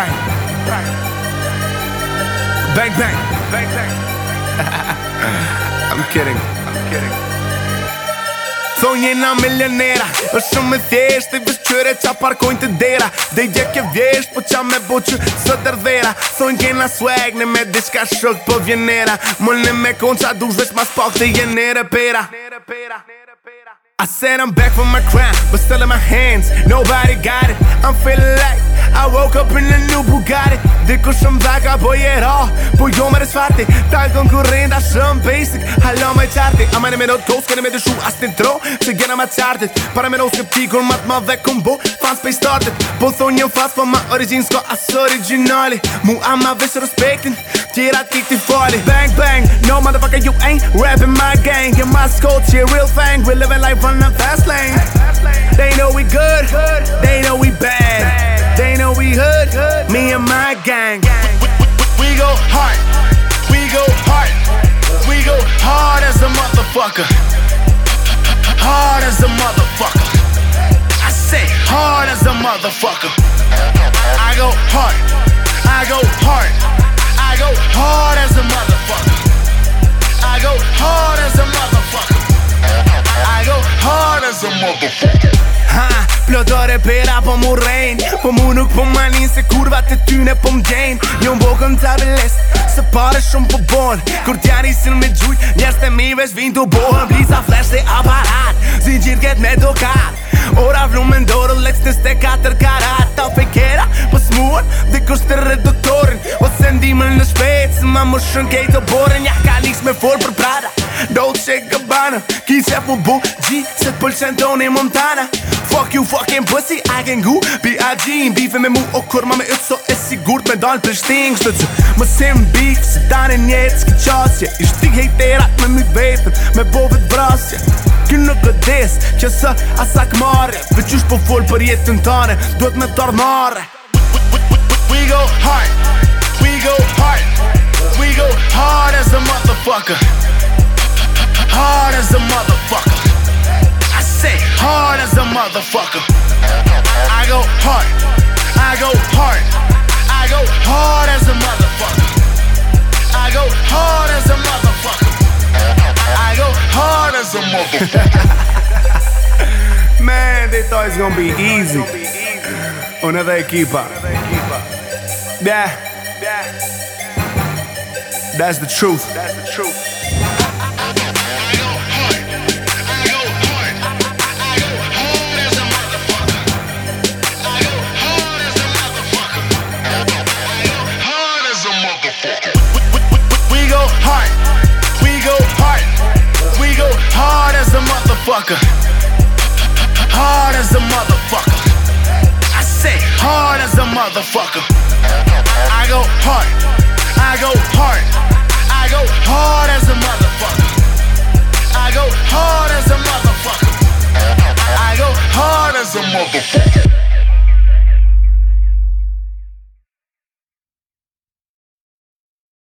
bang. Bang bang. Bang bang. I'm kidding. I'm kidding. Thonë jena milionera është shumë e thjesht I vëshqyre qa parkojnë të dera Dhe i gjek e vjesht Po qa me bo që së dërdhera Thonë kena swag Në me diçka shok po vjenera Më me konë qa dush veç mas pak të jenere pera I said I'm back for my crown, but still in my hands. Nobody got it. I'm feeling like I woke up in a new Bugatti. Diku shumë dhaka po jera Po jo me resfarti Ta konkurrenda shumë basic. Halo me qarti Ama në me not kos Kene me dëshu as të tro Se gjena ma qartit Para me no skeptikur mat ma dhe kumbo Fans pej startit Po thonë një fast Po ma origin s'ko as originali Mu ama vesh respektin Tjera ti ti fali Bang bang. No motherfucker you ain't rapping my my skull You're real thing We living life on the fast lane They know we good They know we bad They know we hood, me and my gang. We go hard, we go hard, we go hard as a motherfucker. Hard as a motherfucker. I say hard as a motherfucker. I go hard, I go hard, Ha, plotore pera po mu rejn Po mu nuk po malin se kurva të tyne po m'gjen Jo m'bo këm të avelest Se pare shumë po bon. Kur t'ja nisin me gjuj Njerës të mi vesh vin të bohën Blisa flash dhe aparat Zi gjirë ket me dokat. Ora vlu me ndorë Lex të ste 4 karat. Ta fejkera Po s'muën Dhe kusht të reduktorin Ose ndimën në shpejt Se ma më shën kejt të borën Ja ka liks me for për prada Dolce Gabbana Ki se mu bu G Se t'pëlqen Tony Montana. Fuck you fucking pussy I can go B.I.G. Në bife me mu o kur ma me ytë So e sigurt me dal për shting Shtë që më sim beef Se tani njetë s'ki qasje. I shtik hejterat me myt vetën Me bovet brasje Ky në këdes Që së asak mare Veqysh po full për jetën tane Duhet me tornare We go hard. We go hard. We go hard motherfucker. I go hard. I go hard. I go hard as a motherfucker. I go hard as a motherfucker. I go hard as a motherfucker. Man, they thought it's gonna be easy. Another equipa. Yeah. That's the truth. That's the truth hard as a motherfucker. I go hard, I go hard, I go hard as a motherfucker. I go hard as a motherfucker. I go hard as a motherfucker.